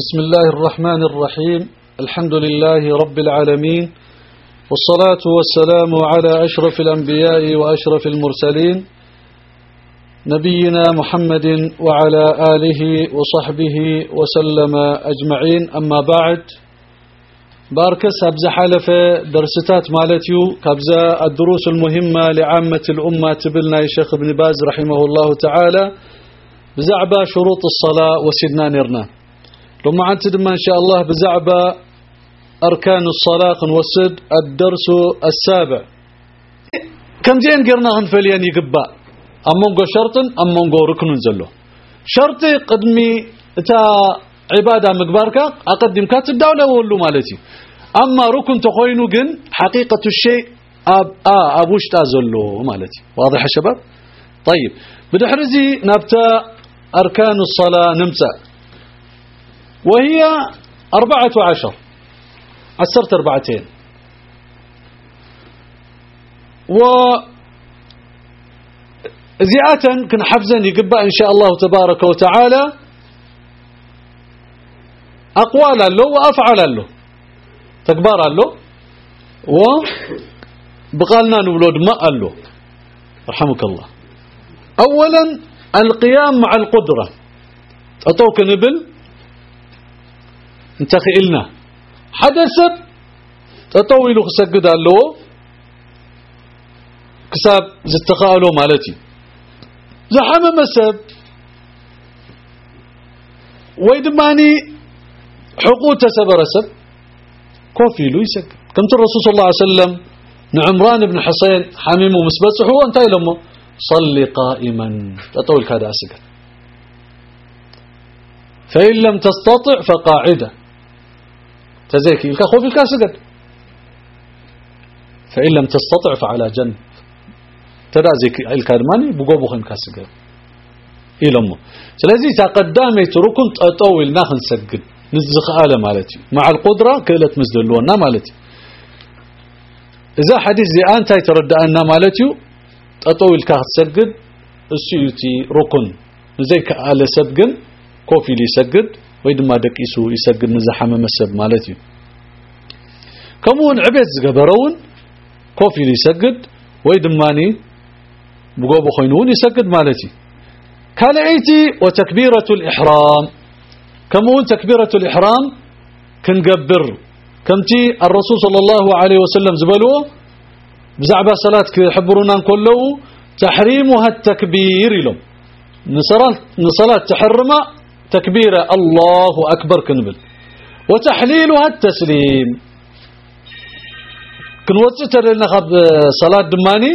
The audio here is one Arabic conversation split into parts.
بسم الله الرحمن الرحيم. الحمد لله رب العالمين والصلاة والسلام على أشرف الأنبياء وأشرف المرسلين نبينا محمد وعلى آله وصحبه وسلم أجمعين. أما بعد باركس أبزا حالفة درستات مالتيو كابزا الدروس المهمة لعامة الأمة تبلنا الشيخ ابن باز رحمه الله تعالى بزعبة شروط الصلاة وسيدنا نرنا لما دما إن شاء الله بزعبة أركان الصلاة نوسد الدرس السابع. كم زين قرنا غنفليان يقبا؟ أمونغو شرط أمونغو ركن زلو. شرطي قدمي تا عبادة مقبارك أقدم كاتب دولة وولو مالتي. أما ركن تخوينو جن حقيقة الشيء أب آه أبوش تازلو مالتي. واضح يا شباب؟ طيب. بدحرزي نبتا أركان الصلاة نمسا. وهي أربعة عشر. عسرت أربعتين. و زيادة كن حفزا يقبأ إن شاء الله تبارك وتعالى. أقوالا له وأفعالا له. تكبارا له. وبقالنا نولود ماء له. رحمك الله. أولا القيام مع القدرة. أطوك نبل انتخي إلنا حدثت تطويل خسجد له كساب زتخالو مالتي زحم مسب ويدماني حقوق تسبرسب كوفيلو يسك كمت الرسول صلى الله عليه وسلم نعمران بن حسين حميم ومسبسح هو انتهي لما صلي قائما تطول كذا أسكت فإن لم تستطع فقاعدة تزيكي الكا خوف سجد فإن لم تستطع فعلى جنب. تدا زيكي الكادماني بقوبو خم كاسجد إلمو سلازي تقدامي تركن أطول ناخن سجد نزخ آلة مالتي. مع القدرة كلت مزدلونا مالتي. إذا حديث زي أنت يتردى أن مالتي أطول سجد السيوتي ركن. زي كآلة سبقن كوفي لي سجد ويدما دقيسو يسجد نزحم مسب مالتي كمون عبيد زغبرون كوفي يسجد ويدماني بقوبو خينون يسجد مالتي كالعيتي وتكبيرة الإحرام كمون تكبيرة الإحرام كنقبر كمتي الرسول صلى الله عليه وسلم زبلو بزعبة صلاة يحبرونا كله تحريمها التكبير لهم نصلاة تحرمه تكبيرة الله أكبر كنبل. وتحليلها التسليم. كنوصت لنا خب صلاة دماني.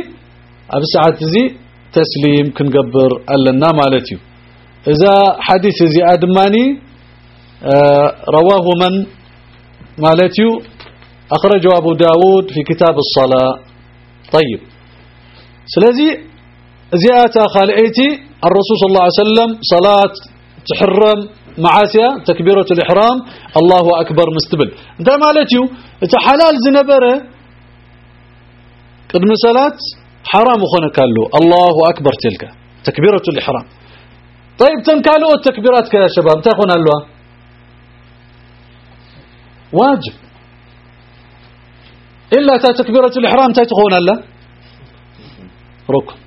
أبي ساعات زي تسليم كنقبر ألنا مالتي إذا حديث زي أدماني آه رواه من مالتي أخرجه أبو داود في كتاب الصلاة. طيب. سلازي زيادة خالعيتي الرسول صلى الله عليه وسلم صلاة تحرم معاسيا تكبيرة الإحرام الله أكبر مستبل. انت مالتيو انت حلال زنبره قدم صلاة حرام خونه كالو. الله أكبر تلك. تكبيرة الإحرام. طيب تنكالو التكبيرات كيا شباب؟ تاخون اللوا. واجب. إلا تا تكبيرة الإحرام تاخون الله ركن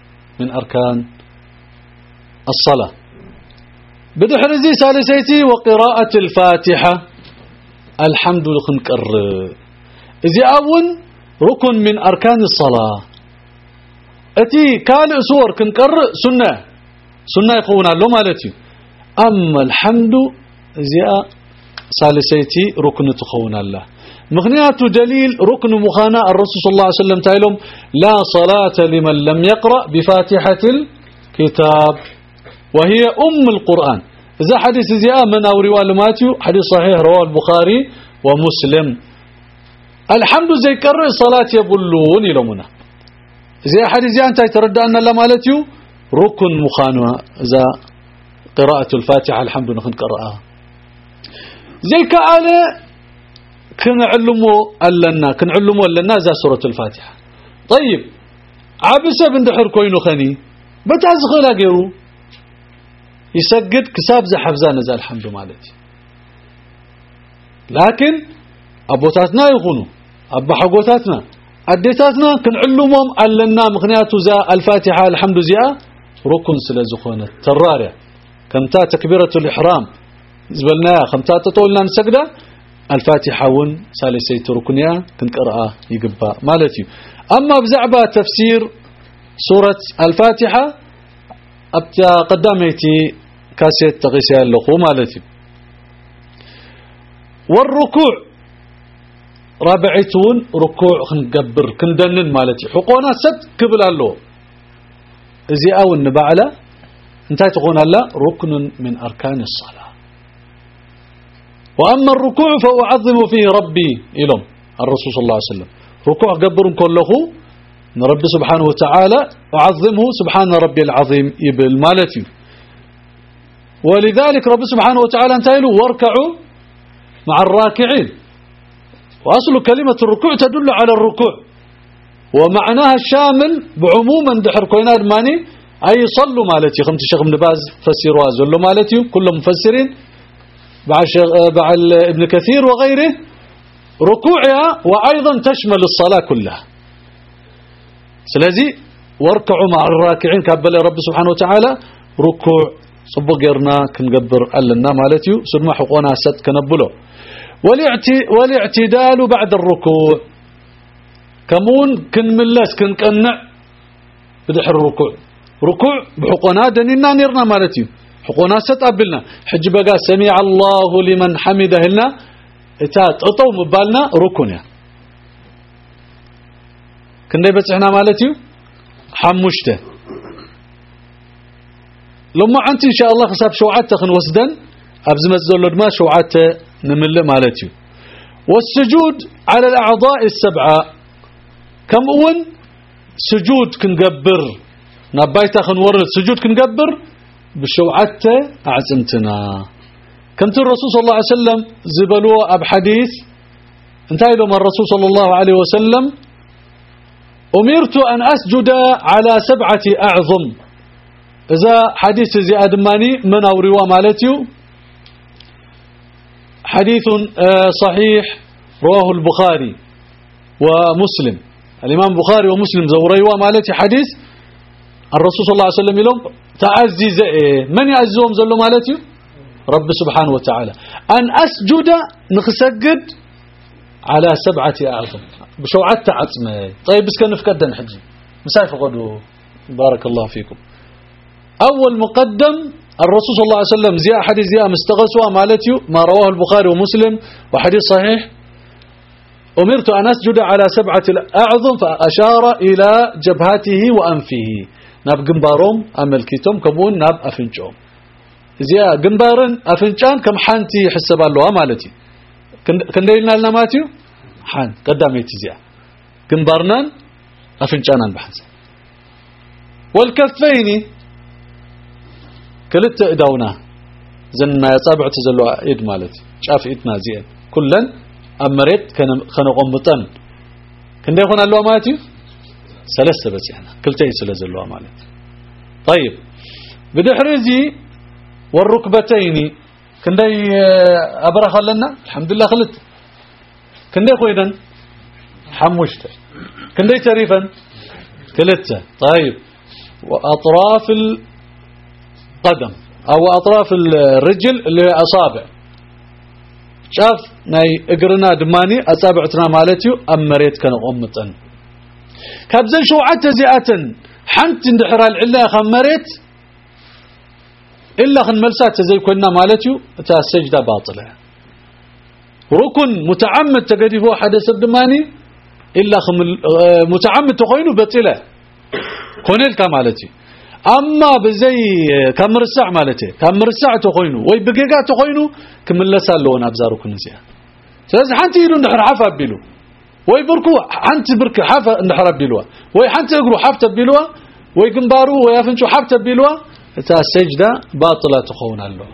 من أركان الصلاة. بدحرزي سالسيتي وقراءة الفاتحة. الحمد لله خنقر إذا أول ركن من أركان الصلاة. أتي كان سور كنقر سنة. سنة يقولون له مالتي. أما الحمد زي سالسيتي ركن تخون الله مغنيات دليل ركن مخانا الرسول صلى الله عليه وسلم تايلهم. لا صلاة لمن لم يقرأ بفاتحة الكتاب. وهي أم القرآن. إذا حديث زي من أو رواية ماتيو حديث صحيح رواه البخاري ومسلم. الحمد زي كر صلاة يبلون يلومنا زي حديث زي أنت يتردى أن الله مالتيو ركن مخانوا إذا قراءة الفاتحة الحمد نخن قرأها زي كآلة كن علمو ألنا كن علمو ألنا زي سورة الفاتحة. طيب عبسة بن دحر كوينو خني بتعزغ لا يسجد كساب زي حفزان زي الحمد مالتي. زي زي زي زي زي لكن أبوتاتنا يخونوا أبا حقوتاتنا. أديتاتنا كنعلمهم ألنا مغنياتو زا الفاتحة الحمد زياء ركن سلزخونة تراريا. كمتا تكبيرة الإحرام. زبلنا خمتا تطولنا نسجدة الفاتحة ون سالسيت ركنيا كنقرأ يقبا. مالتي. أما بزعبة تفسير سورة الفاتحة أبتا قداميتي كاسيت تغيسيا اللخو مالتي. والركوع رابعتون ركوع خنقبر كندنن مالتي. حقونا ست كبل الله ازي أو النبعلة انتهي تقول الله ركن من أركان الصلاة. وأما الركوع فأعظم فيه ربي إلهم الرسول صلى الله عليه وسلم. ركوع قبر كله رب سبحانه وتعالى أعظمه سبحان ربي العظيم يبل مالتي. ولذلك رب سبحانه وتعالى انتهي له واركعوا مع الراكعين. وأصل كلمة الركوع تدل على الركوع. ومعناها الشامل بعموما دحر كويناد ماني. أي صلوا مالتي. خمت الشيخ ابن باز فسروا زلوا مالتي. كلهم مفسرين. مع ابن كثير وغيره. ركوعها وأيضا تشمل الصلاة كلها. سلازي واركعوا مع الراكعين. كابل رب سبحانه وتعالى. ركوع. صبو غيرنا كنقبر ألنا مالتي سنما حقونا ست كنبلو. والاعتدال بعد الركوع. كمون كنملس كنقنع بدح الركوع. ركوع بحقونا دنينا نيرنا مالتي حقونا ستقبلنا حج بقى سمع الله لمن حمده لنا. إتا تطو مبالنا ركن كنا بصحنا مالتي حمشته لما انت إن شاء الله حساب شوعات تخن وسدن ابز مزل ما شوعات نمل مالتي. والسجود على الأعضاء السبعة كم أون؟ سجود كنقبر. نبايتا خنورد سجود كنقبر؟ بشوعت أعزمتنا. كمت الرسول صلى الله عليه وسلم زبلوا أب حديث انتهي لهم الرسول صلى الله عليه وسلم أمرت أن أسجد على سبعة أعظم. إذا حديث زي أدماني من أوريوا مالتيو حديث صحيح رواه البخاري ومسلم الإمام البخاري ومسلم زوريوا مالتي حديث الرسول صلى الله عليه وسلم لهم تعزز إيه من يعزهم زلوا مالتي رب سبحانه وتعالى أن أسجد نخسجد على سبعة أعظم بشوعة عتمة طيب بس كان نفقدن حجي مسايف قدو بارك الله فيكم أول مقدم الرسول صلى الله عليه وسلم. زي حديث زي مستغسوا مالتي ما رواه البخاري ومسلم وحديث صحيح. أمرت أن أسجد على سبعة الأعظم فأشار إلى جبهته وأنفه. ناب جنبارهم أملكيتهم كمون ناب أفنجهم. زيا جنبارن أفنجان كم حانتي حسب الله مالتي؟ كن لنا ماتيو حان قداميتي زيا. جنبارنا أفنجان بحنس. والكفين كلت إداونا زن ما يصابع تزلوا إيد مالتي شاف إيدنا زين كلن أمريت كان خنا قمطن كن ده يكون الله ماتيو سلسة بس يعني كلتين سلزلوا مالت طيب بدحرزي والركبتين كندي أبرخ لنا الحمد لله خلت كندي خويدا حمشت كندي تريفا كلتة طيب وأطراف القدم أو أطراف الرجل اللي أصابع شاف؟ ناي إقرنا دماني أصابعتنا مالتيو أمريت كان أمتن كابزن شوعت زيئة حنت اندحر العلا خمرت إلا خن ملسات زي كنا مالتيو تا السجدة باطلة. ركن متعمد تقديفو حدث الدماني إلا خم آه، متعمد تخينه بطلة. كونيل كمالتي أما بزي آه، كمر الساعة مالتي. كمر الساعة تخينه وي بقيقات تخينه كملسا لون أبزارو كنزيها سلازي حنتي يلو نحر عفا بيلو وي بركو حنت برك حفا نحر بيلوا وي حنت أقرو حفت بيلوا وي قنبارو وي أفنشو حفت بيلوا تا السجدة باطلة تخون الله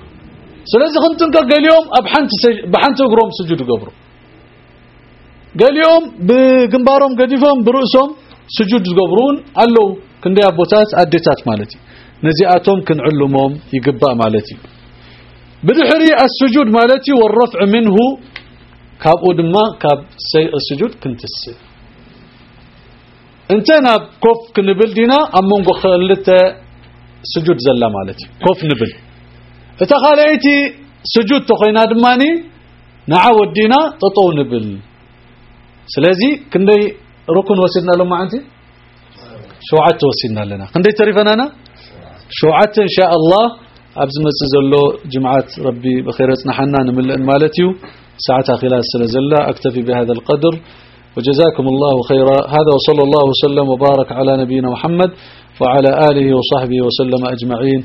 سلازي خنتن قال يوم بحنت سج... بحنت أقروم سجود قبرو. قال يوم بقنبارهم قديفهم برؤسهم سجود قبرون قالوا كندي ابوتات اديتات مالتي نزياتهم علمهم يقبا مالتي بدحري السجود مالتي والرفع منه كاب ودما كاب سي السجود كنت السي انت ناب كوف كنبل دينا امونغو خلت سجود زلا مالتي كوف نبل اتخاليتي سجود تخينا دماني نعا ودينا تطو نبل سلازي كندي ركن وسيدنا لهم انت شوعت وسيدنا لنا. كندي تعرفنا أنا شوعت إن شاء الله. أبز مسزلو جمعات ربي بخير نحنا نملئ مالتيو. ساعتها خلال سلزلة أكتفي بهذا القدر. وجزاكم الله خيرا. هذا وصلى الله وسلم وبارك على نبينا محمد وعلى آله وصحبه وسلم أجمعين.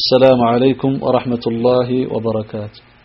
السلام عليكم ورحمة الله وبركاته.